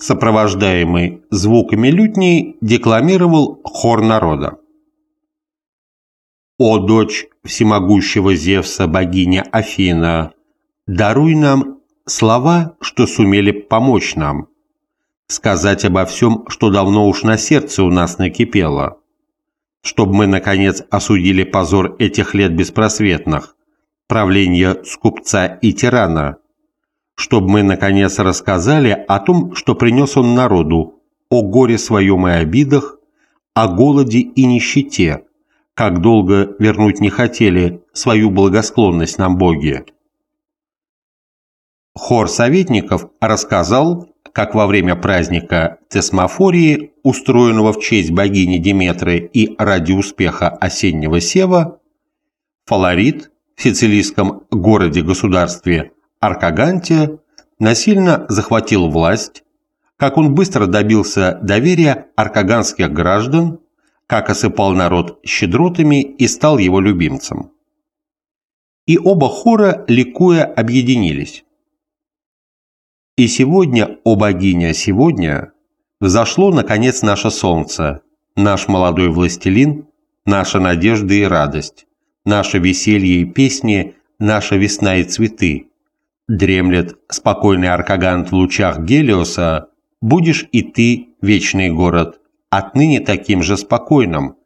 сопровождаемый звуками лютней, декламировал хор народа. «О, дочь всемогущего Зевса, богиня Афина, даруй нам слова, что сумели помочь нам, сказать обо всем, что давно уж на сердце у нас накипело, чтобы мы, наконец, осудили позор этих лет беспросветных, правления скупца и тирана, чтобы мы, наконец, рассказали о том, что принес он народу, о горе своем и обидах, о голоде и нищете, как долго вернуть не хотели свою благосклонность нам боги. Хор советников рассказал, как во время праздника Тесмофории, устроенного в честь богини Диметры и ради успеха осеннего сева, Фаларит в сицилийском городе-государстве Аркаганте насильно захватил власть, как он быстро добился доверия аркаганских граждан, как осыпал народ щедротами и стал его любимцем. И оба хора, ликуя, объединились. И сегодня, о богиня, сегодня взошло, наконец, наше солнце, наш молодой властелин, наша надежда и радость, наше веселье и песни, наша весна и цветы. Дремлет спокойный аркагант в лучах Гелиоса, будешь и ты, вечный город, отныне таким же спокойным.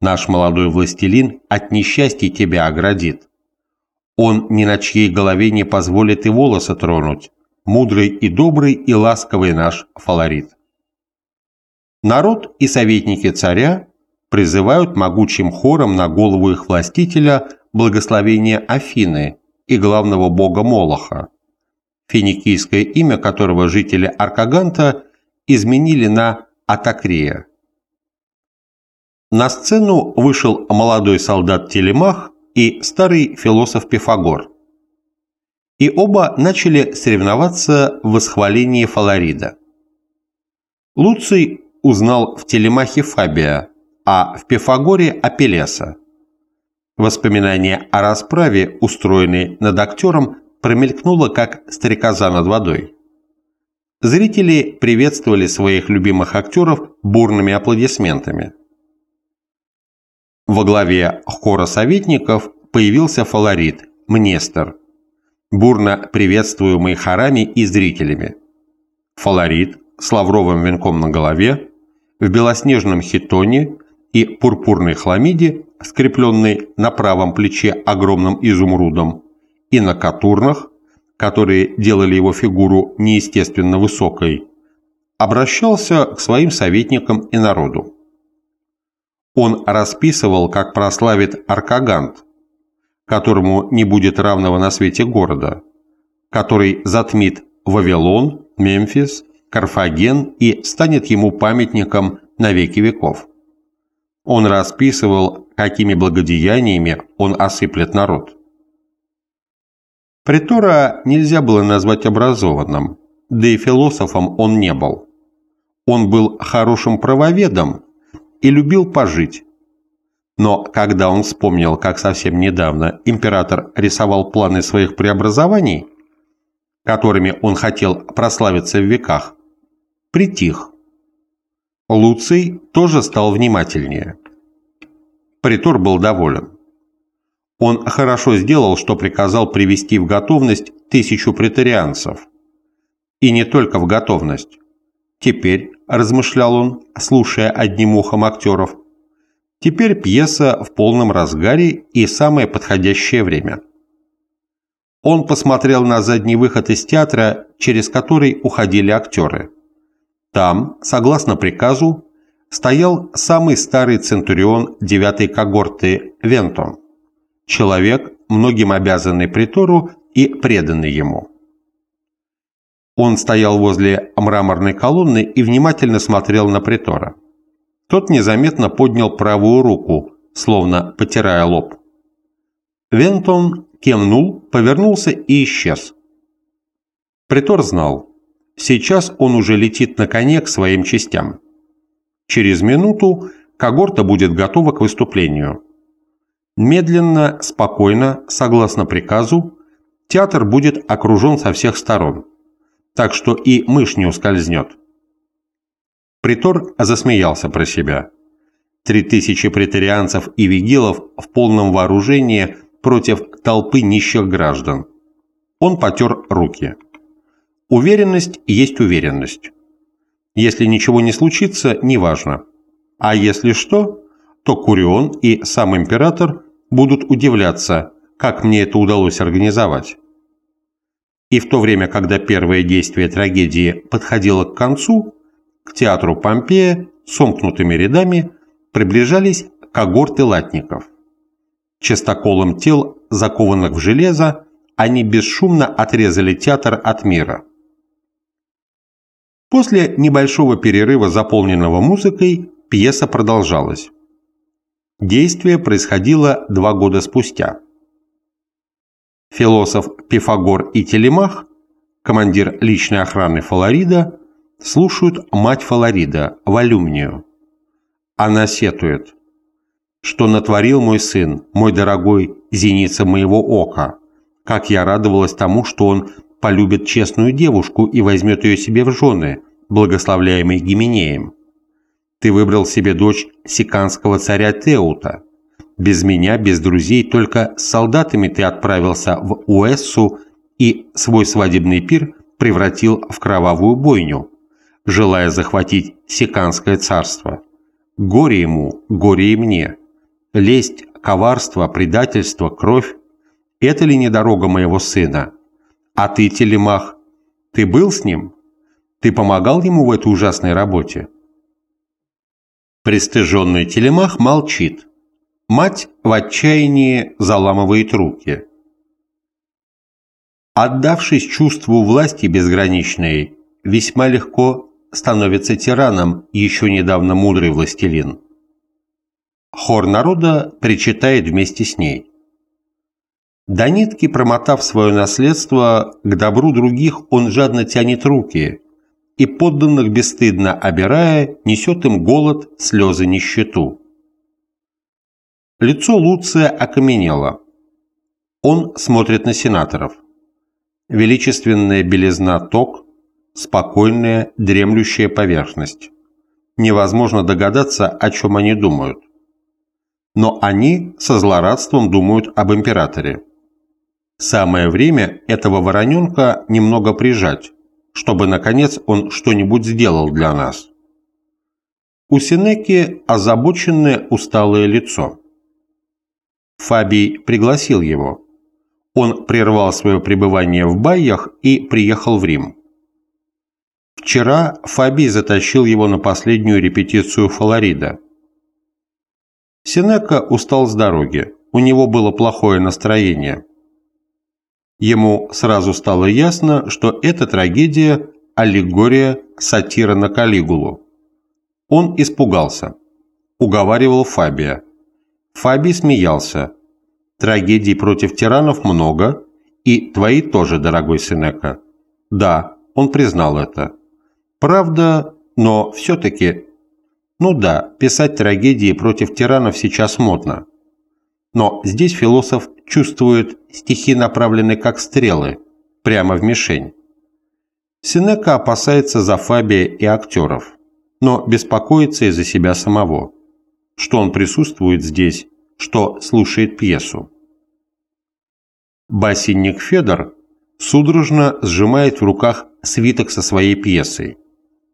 Наш молодой властелин от несчастья тебя оградит. Он ни на чьей голове не позволит и волоса тронуть, мудрый и добрый и ласковый наш фалорит. Народ и советники царя призывают могучим хором на голову их властителя благословение Афины и главного бога Молоха, финикийское имя которого жители Аркаганта изменили на Атакрия. На сцену вышел молодой солдат Телемах и старый философ Пифагор – и оба начали соревноваться в восхвалении Фаларида. Луций узнал в Телемахе Фабия, а в Пифагоре – Апеллеса. Воспоминание о расправе, устроенной над актером, промелькнуло, как стрекоза над водой. Зрители приветствовали своих любимых актеров бурными аплодисментами. Во главе хора советников появился Фаларит, Мнестер – бурно приветствуемый хорами и зрителями. Фаларит с лавровым венком на голове, в белоснежном хитоне и пурпурной хламиде, скрепленной на правом плече огромным изумрудом, и на катурнах, которые делали его фигуру неестественно высокой, обращался к своим советникам и народу. Он расписывал, как прославит Аркагант, которому не будет равного на свете города, который затмит Вавилон, Мемфис, Карфаген и станет ему памятником на веки веков. Он расписывал, какими благодеяниями он осыплет народ. Притора нельзя было назвать образованным, да и философом он не был. Он был хорошим правоведом и любил пожить, но когда он вспомнил, как совсем недавно император рисовал планы своих преобразований, которыми он хотел прославиться в веках, притих. Луций тоже стал внимательнее. Притор был доволен. Он хорошо сделал, что приказал привести в готовность тысячу претарианцев. И не только в готовность. Теперь, размышлял он, слушая одним ухом актеров, Теперь пьеса в полном разгаре и самое подходящее время. Он посмотрел на задний выход из театра, через который уходили актеры. Там, согласно приказу, стоял самый старый центурион девятой когорты Вентон, человек, многим обязанный притору и преданный ему. Он стоял возле мраморной колонны и внимательно смотрел на притора. Тот незаметно поднял правую руку, словно потирая лоб. Вентон кемнул, повернулся и исчез. Притор знал, сейчас он уже летит на коне к своим частям. Через минуту когорта будет готова к выступлению. Медленно, спокойно, согласно приказу, театр будет окружен со всех сторон, так что и мышь не ускользнет. Притор засмеялся про себя. Три тысячи претарианцев и вигилов в полном вооружении против толпы нищих граждан. Он потер руки. Уверенность есть уверенность. Если ничего не случится, неважно. А если что, то Курион и сам император будут удивляться, как мне это удалось организовать. И в то время, когда первое действие трагедии подходило к концу, к театру Помпея сомкнутыми рядами приближались когорты латников. Частоколом тел, закованных в железо, они бесшумно отрезали театр от мира. После небольшого перерыва, заполненного музыкой, пьеса продолжалась. Действие происходило два года спустя. Философ Пифагор и Телемах, командир личной охраны Фаларида, слушают мать Фаларида, Валюмнию. Она сетует, что натворил мой сын, мой дорогой зеница моего ока, как я радовалась тому, что он полюбит честную девушку и возьмет ее себе в жены, благословляемой Гименеем. Ты выбрал себе дочь сиканского царя Теута. Без меня, без друзей, только с солдатами ты отправился в Уэссу и свой свадебный пир превратил в кровавую бойню, желая захватить сиканское царство. Горе ему, горе и мне. Лесть, коварство, предательство, кровь – это ли не дорога моего сына? А ты, Телемах, ты был с ним? Ты помогал ему в этой ужасной работе? Престыженный Телемах молчит. Мать в отчаянии заламывает руки. Отдавшись чувству власти безграничной, весьма легко становится тираном еще недавно мудрый властелин. Хор народа причитает вместе с ней. До нитки промотав свое наследство, к добру других он жадно тянет руки и подданных бесстыдно обирая, несет им голод, слезы, нищету. Лицо Луция окаменело. Он смотрит на сенаторов. Величественная белизна ток, спокойная, дремлющая поверхность. Невозможно догадаться, о чем они думают. Но они со злорадством думают об императоре. Самое время этого вороненка немного прижать, чтобы, наконец, он что-нибудь сделал для нас. У Синеки озабоченное усталое лицо. Фабий пригласил его. Он прервал свое пребывание в Байях и приехал в Рим. Вчера Фабий затащил его на последнюю репетицию Фаларида. Синека устал с дороги, у него было плохое настроение. Ему сразу стало ясно, что эта трагедия – аллегория сатира на Калигулу. Он испугался. Уговаривал Фабия. Фабий смеялся. Трагедий против тиранов много, и твои тоже, дорогой Сенека. Да, он признал это. Правда, но все-таки... Ну да, писать трагедии против тиранов сейчас модно. Но здесь философ чувствует стихи направлены как стрелы, прямо в мишень. Синека опасается за Фабия и актеров, но беспокоится из-за себя самого, что он присутствует здесь, что слушает пьесу. Басенник Федор судорожно сжимает в руках свиток со своей пьесой.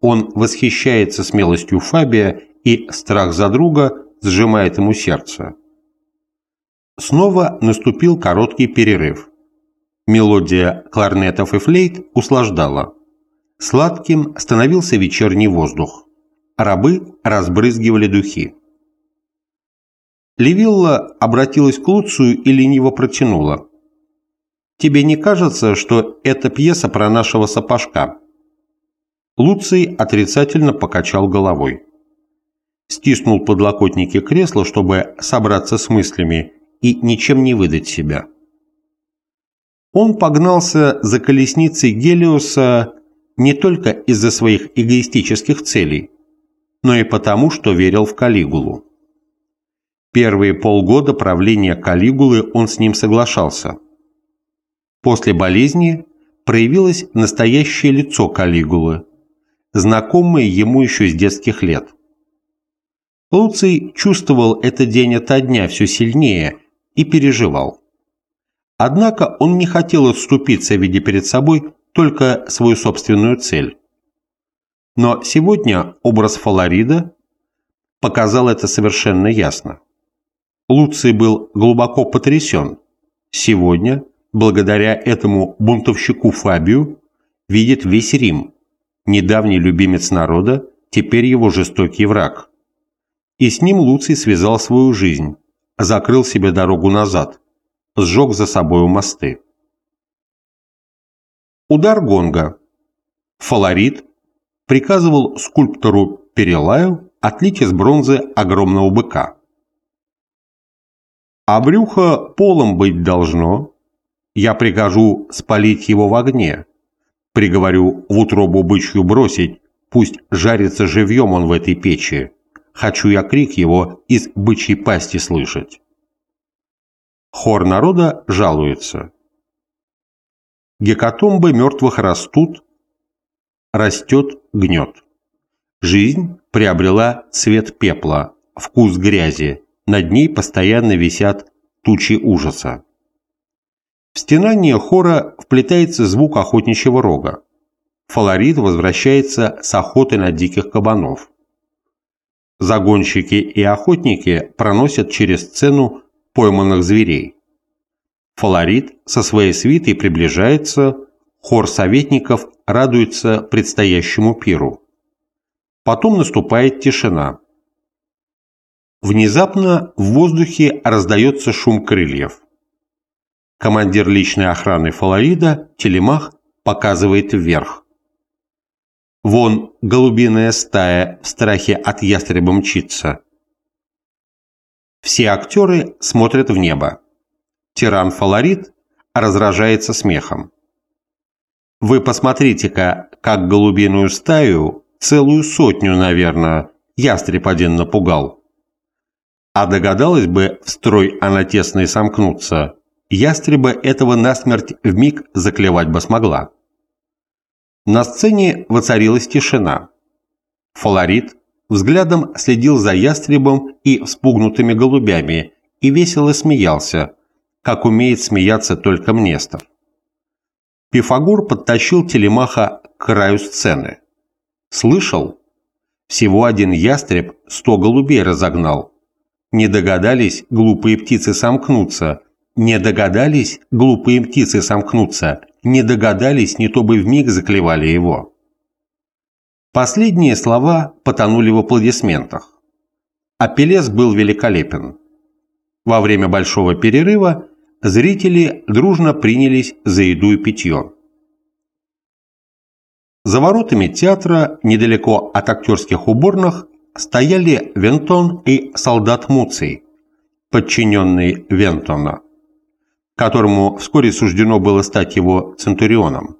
Он восхищается смелостью Фабия и страх за друга сжимает ему сердце. Снова наступил короткий перерыв. Мелодия кларнетов и флейт услаждала. Сладким становился вечерний воздух. Рабы разбрызгивали духи. Левилла обратилась к Луцию и лениво протянула. «Тебе не кажется, что эта пьеса про нашего сапожка?» Луций отрицательно покачал головой. Стиснул подлокотники кресла, чтобы собраться с мыслями, и ничем не выдать себя. Он погнался за колесницей Гелиоса не только из-за своих эгоистических целей, но и потому, что верил в Калигулу. Первые полгода правления Калигулы он с ним соглашался. После болезни проявилось настоящее лицо Калигулы, знакомые ему еще с детских лет. Луций чувствовал это день ото дня все сильнее и переживал. Однако он не хотел отступиться, видя перед собой только свою собственную цель. Но сегодня образ Фаларида показал это совершенно ясно. Луций был глубоко потрясен. Сегодня, благодаря этому бунтовщику Фабию, видит весь Рим, недавний любимец народа, теперь его жестокий враг. И с ним Луций связал свою жизнь, закрыл себе дорогу назад, сжег за собою мосты. Удар гонга. Фаларит приказывал скульптору Перелаю отлить из бронзы огромного быка. А брюхо полом быть должно. Я прикажу спалить его в огне. Приговорю в утробу бычью бросить, пусть жарится живьем он в этой печи. Хочу я крик его из бычьей пасти слышать. Хор народа жалуется. Гекатомбы мертвых растут, растет, гнет. Жизнь приобрела цвет пепла, вкус грязи, над ней постоянно висят тучи ужаса. В стенание хора вплетается звук охотничьего рога. Фаларит возвращается с охоты на диких кабанов. Загонщики и охотники проносят через сцену пойманных зверей. Фаларит со своей свитой приближается, хор советников радуется предстоящему пиру. Потом наступает тишина. Внезапно в воздухе раздается шум крыльев. Командир личной охраны Фаларида, Телемах, показывает вверх. Вон голубиная стая в страхе от ястреба мчится. Все актеры смотрят в небо. Тиран Фаларит разражается смехом. Вы посмотрите-ка, как голубиную стаю, целую сотню, наверное, ястреб один напугал. А догадалась бы в строй она тесно и сомкнуться, ястреба этого насмерть вмиг заклевать бы смогла. На сцене воцарилась тишина. Фаларит взглядом следил за ястребом и вспугнутыми голубями и весело смеялся, как умеет смеяться только Мнестов. Пифагор подтащил телемаха к краю сцены. «Слышал? Всего один ястреб сто голубей разогнал. Не догадались глупые птицы сомкнуться, не догадались глупые птицы сомкнуться, не догадались, не то бы вмиг заклевали его». Последние слова потонули в аплодисментах. Апеллес был великолепен. Во время большого перерыва зрители дружно принялись за еду и питье. За воротами театра, недалеко от актерских уборных, стояли Вентон и солдат Муций, подчиненный Вентона, которому вскоре суждено было стать его центурионом.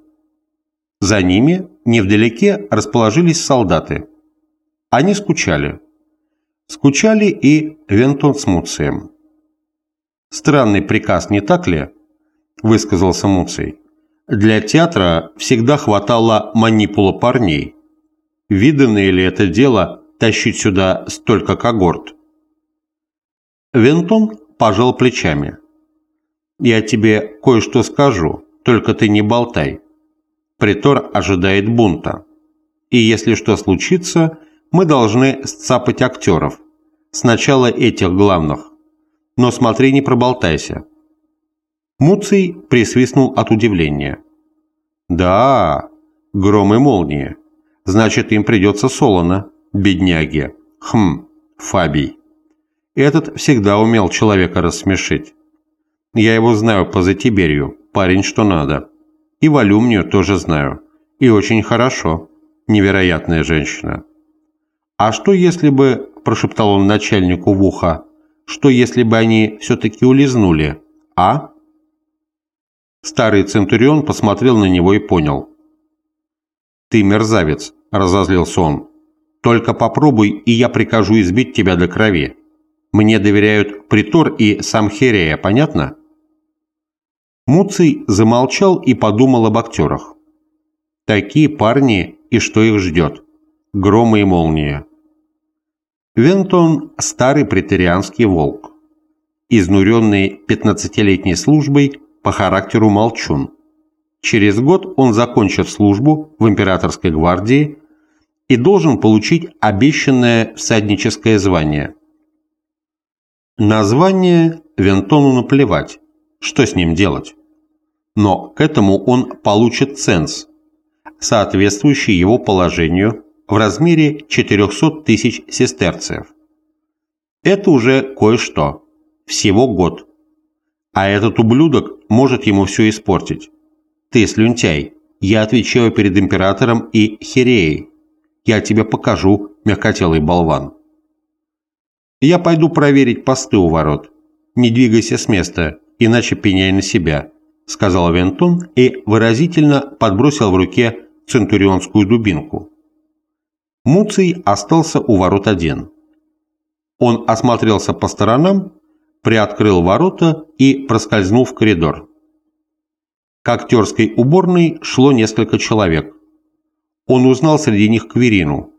За ними, невдалеке, расположились солдаты. Они скучали. Скучали и Вентон с Муцием. Странный приказ, не так ли? Высказался Муций. Для театра всегда хватало манипула парней. Виданное ли это дело тащить сюда столько когорт? Вентон пожал плечами. «Я тебе кое-что скажу, только ты не болтай. Притор ожидает бунта. И если что случится, мы должны сцапать актеров. Сначала этих главных но смотри, не проболтайся». Муций присвистнул от удивления. «Да, гром и молния. Значит, им придется солоно, бедняги. Хм, Фабий. Этот всегда умел человека рассмешить. Я его знаю по Затиберью, парень что надо. И Валюмнию тоже знаю. И очень хорошо. Невероятная женщина. А что если бы, прошептал он начальнику в ухо, что если бы они все-таки улизнули, а? Старый Центурион посмотрел на него и понял. «Ты мерзавец», – разозлился он. «Только попробуй, и я прикажу избить тебя до крови. Мне доверяют Притор и сам Херея, понятно?» Муций замолчал и подумал об актерах. Такие парни и что их ждет. Громы и молния. Вентон – старый претерианский волк. Изнуренный 15-летней службой, по характеру молчун. Через год он закончит службу в императорской гвардии и должен получить обещанное всадническое звание. Название Вентону наплевать, что с ним делать. Но к этому он получит ценз, соответствующий его положению в размере 400 тысяч сестерцев. Это уже кое-что. Всего год. А этот ублюдок может ему все испортить. Ты слюнтяй. Я отвечаю перед императором и Хиреей. Я тебе покажу, мягкотелый болван. Я пойду проверить посты у ворот. Не двигайся с места, иначе пеняй на себя, сказал Вентон и выразительно подбросил в руке центурионскую дубинку. Муций остался у ворот один. Он осмотрелся по сторонам, приоткрыл ворота и проскользнул в коридор. К актерской уборной шло несколько человек. Он узнал среди них Кверину.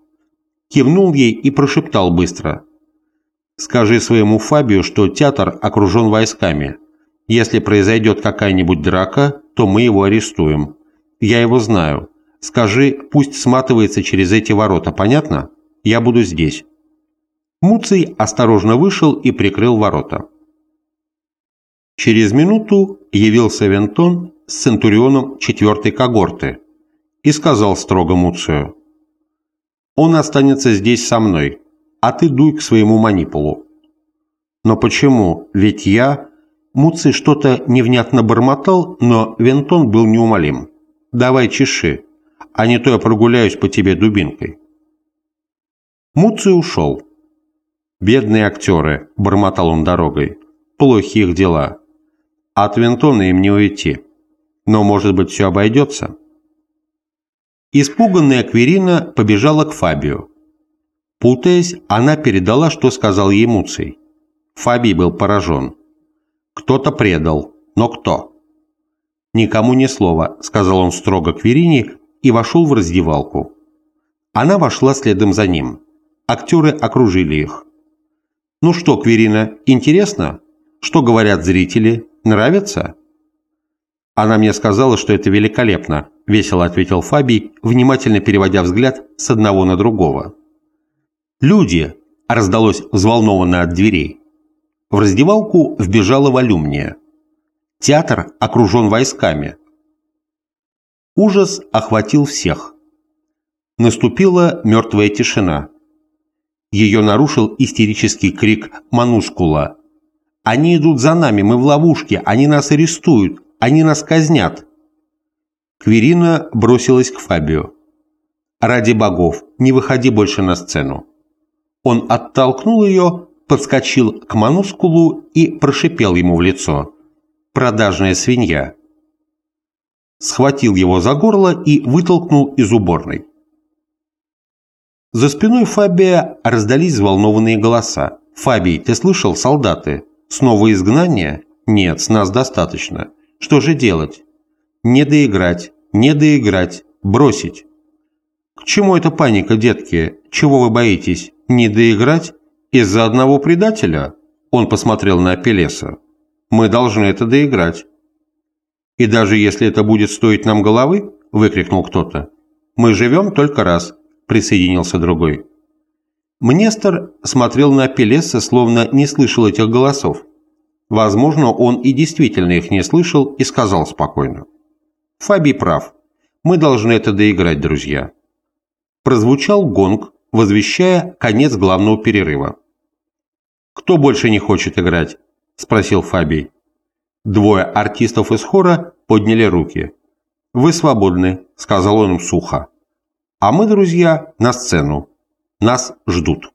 Кивнул ей и прошептал быстро. «Скажи своему Фабию, что театр окружен войсками. Если произойдет какая-нибудь драка, то мы его арестуем. Я его знаю. Скажи, пусть сматывается через эти ворота, понятно? Я буду здесь». Муций осторожно вышел и прикрыл ворота. Через минуту явился Вентон с центурионом четвертой когорты и сказал строго Муцию, «Он останется здесь со мной, а ты дуй к своему манипулу». «Но почему? Ведь я...» Муций что-то невнятно бормотал, но Вентон был неумолим. «Давай чеши, а не то я прогуляюсь по тебе дубинкой». Муций ушел. «Бедные актеры», — бормотал он дорогой, — «плохи их дела. От Винтона им не уйти. Но, может быть, все обойдется? Испуганная Кверина побежала к Фабию. Путаясь, она передала, что сказал ей Муций. Фабий был поражен. «Кто-то предал. Но кто?» «Никому ни слова», — сказал он строго Кверине и вошел в раздевалку. Она вошла следом за ним. Актеры окружили их. «Ну что, Кверина, интересно? Что говорят зрители? Нравится?» «Она мне сказала, что это великолепно», – весело ответил Фабий, внимательно переводя взгляд с одного на другого. «Люди!» – раздалось взволнованно от дверей. В раздевалку вбежала Валюмния. Театр окружен войсками. Ужас охватил всех. Наступила мертвая тишина. Ее нарушил истерический крик Манускула, они идут за нами, мы в ловушке, они нас арестуют, они нас казнят. Кверина бросилась к Фабио. «Ради богов, не выходи больше на сцену». Он оттолкнул ее, подскочил к Манускулу и прошипел ему в лицо. «Продажная свинья». Схватил его за горло и вытолкнул из уборной. За спиной Фабия раздались взволнованные голоса. «Фабий, ты слышал, солдаты? Снова изгнание? Нет, с нас достаточно. Что же делать? Не доиграть, не доиграть, бросить. К чему эта паника, детки? Чего вы боитесь? Не доиграть? Из-за одного предателя? Он посмотрел на Апеллеса. Мы должны это доиграть. И даже если это будет стоить нам головы, выкрикнул кто-то. Мы живем только раз, присоединился другой. Мнестер смотрел на Пелеса, словно не слышал этих голосов. Возможно, он и действительно их не слышал и сказал спокойно. «Фаби прав. Мы должны это доиграть, друзья». Прозвучал гонг, возвещая конец главного перерыва. «Кто больше не хочет играть?» – спросил Фабий. Двое артистов из хора подняли руки. «Вы свободны», – сказал он им сухо. «А мы, друзья, на сцену. Нас ждут.